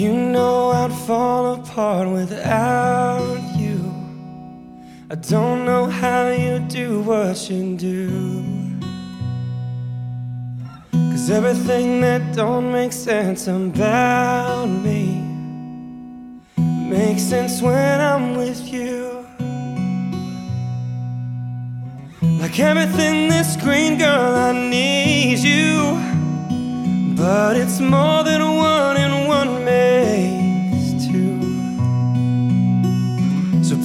You know I'd fall apart without you. I don't know how you do what you do. Cause everything that don't make sense about me makes sense when I'm with you. Like everything this green girl, I need you. But it's more than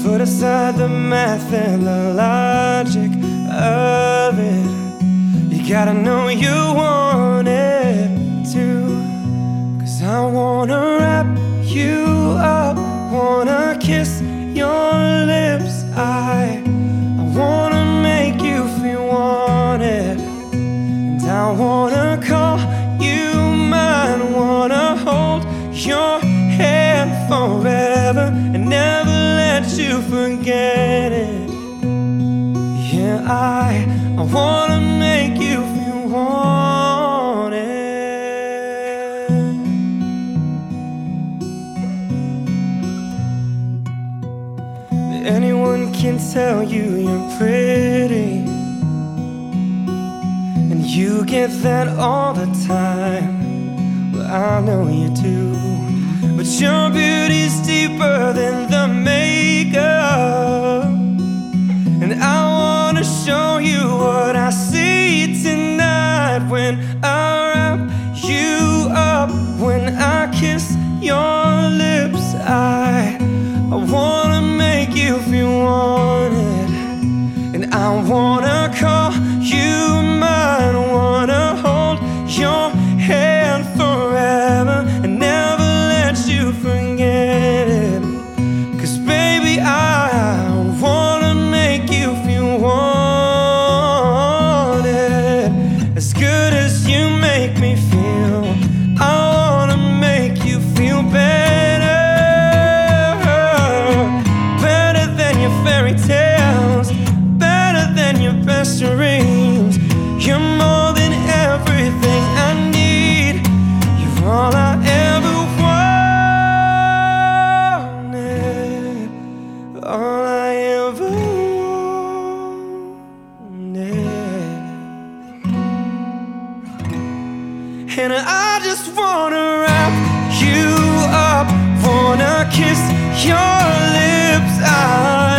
put aside the math and the logic of it. You gotta know you want it too. Cause I wanna wrap you up, wanna kiss your lips. I, I wanna make you feel wanted. And I wanna call you mine, wanna hold your hand forever and never you forget it. Yeah, I, I wanna make you feel wanted. Anyone can tell you you're pretty. And you get that all the time. Well, I know you do. But your beauty's deeper your lips. I, I wanna make you feel wanted, and I wanna call And I just wanna wrap you up, wanna kiss your lips. I,